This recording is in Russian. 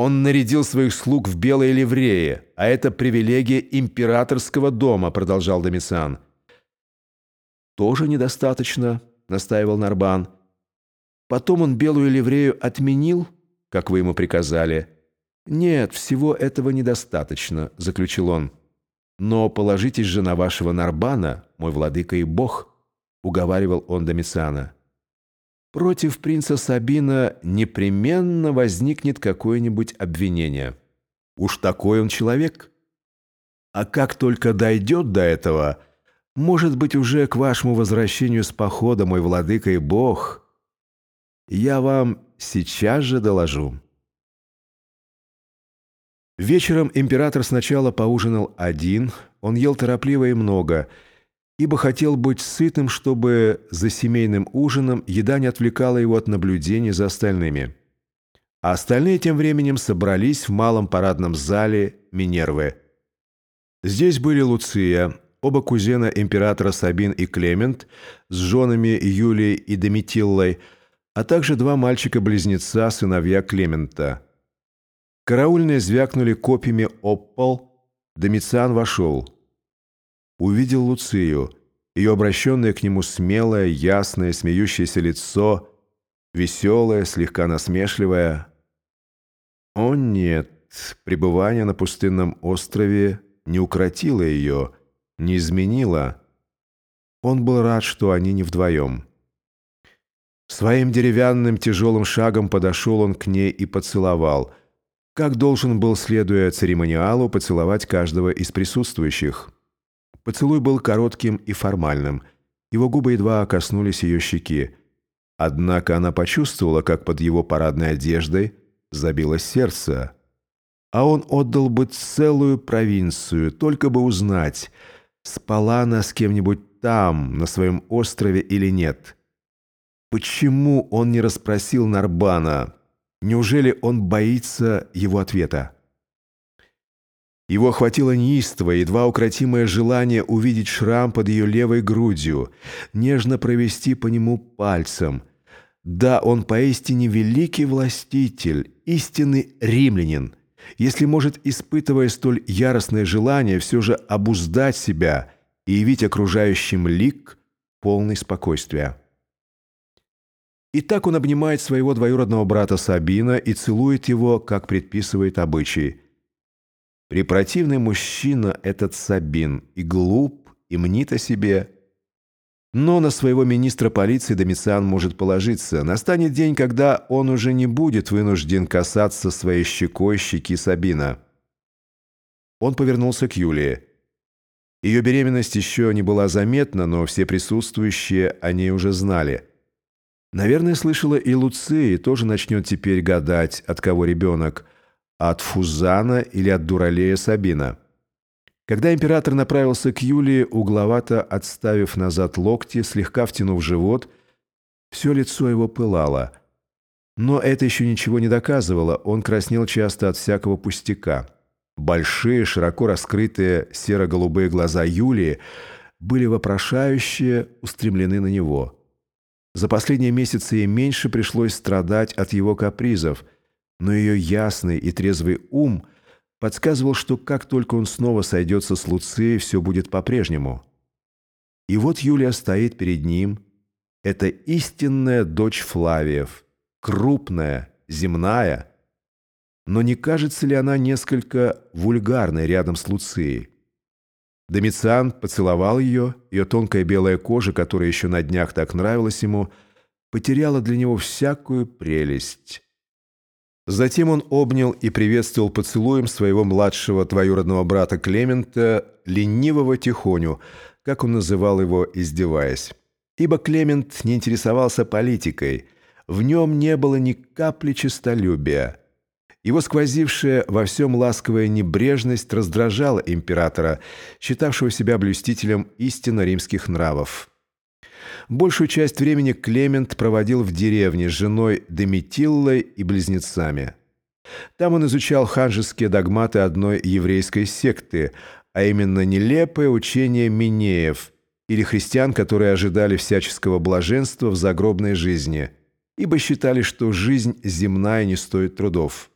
Он нарядил своих слуг в белые ливреи, а это привилегия императорского дома, продолжал Домициан. Тоже недостаточно, настаивал Нарбан. Потом он белую ливрею отменил, как вы ему приказали. Нет, всего этого недостаточно, заключил он. Но положитесь же на вашего Нарбана, мой владыка и бог, уговаривал он Домициана. Против принца Сабина непременно возникнет какое-нибудь обвинение. Уж такой он человек. А как только дойдет до этого, может быть, уже к вашему возвращению с похода, мой владыка и бог, я вам сейчас же доложу. Вечером император сначала поужинал один, он ел торопливо и много, ибо хотел быть сытым, чтобы за семейным ужином еда не отвлекала его от наблюдений за остальными. А остальные тем временем собрались в малом парадном зале Минервы. Здесь были Луция, оба кузена императора Сабин и Клемент с женами Юлией и Доmitиллой, а также два мальчика-близнеца, сыновья Клемента – Караульные звякнули копьями об пол. Домициан вошел. Увидел Луцию, ее обращенное к нему смелое, ясное, смеющееся лицо, веселое, слегка насмешливое. О нет, пребывание на пустынном острове не укротило ее, не изменило. Он был рад, что они не вдвоем. Своим деревянным тяжелым шагом подошел он к ней и поцеловал — как должен был, следуя церемониалу, поцеловать каждого из присутствующих. Поцелуй был коротким и формальным. Его губы едва коснулись ее щеки. Однако она почувствовала, как под его парадной одеждой забилось сердце. А он отдал бы целую провинцию, только бы узнать, спала она с кем-нибудь там, на своем острове или нет. Почему он не расспросил Нарбана? Неужели он боится его ответа? Его охватило неистовое, едва укротимое желание увидеть шрам под ее левой грудью, нежно провести по нему пальцем. Да, он поистине великий властитель, истинный римлянин, если может, испытывая столь яростное желание, все же обуздать себя и явить окружающим лик полный спокойствия. И так он обнимает своего двоюродного брата Сабина и целует его, как предписывает обычай. Препротивный мужчина этот Сабин, и глуп, и мнит о себе. Но на своего министра полиции Домициан может положиться. Настанет день, когда он уже не будет вынужден касаться своей щекой щеки Сабина. Он повернулся к Юлии. Ее беременность еще не была заметна, но все присутствующие о ней уже знали – Наверное, слышала и Луция, тоже начнет теперь гадать, от кого ребенок, от Фузана или от Дуралея Сабина. Когда император направился к Юлии, угловато отставив назад локти, слегка втянув живот, все лицо его пылало. Но это еще ничего не доказывало, он краснел часто от всякого пустяка. Большие, широко раскрытые серо-голубые глаза Юлии были вопрошающие, устремлены на него – за последние месяцы ей меньше пришлось страдать от его капризов, но ее ясный и трезвый ум подсказывал, что как только он снова сойдется с Луцией, все будет по-прежнему. И вот Юлия стоит перед ним. Это истинная дочь Флавиев, крупная, земная. Но не кажется ли она несколько вульгарной рядом с Луцией? Домициан поцеловал ее, ее тонкая белая кожа, которая еще на днях так нравилась ему, потеряла для него всякую прелесть. Затем он обнял и приветствовал поцелуем своего младшего двоюродного брата Клемента, ленивого Тихоню, как он называл его, издеваясь. Ибо Клемент не интересовался политикой, в нем не было ни капли честолюбия. Его сквозившая во всем ласковая небрежность раздражала императора, считавшего себя блюстителем истинно римских нравов. Большую часть времени Клемент проводил в деревне с женой Доmitиллой и близнецами. Там он изучал ханжеские догматы одной еврейской секты, а именно нелепое учение Минеев или христиан, которые ожидали всяческого блаженства в загробной жизни, ибо считали, что жизнь земная не стоит трудов.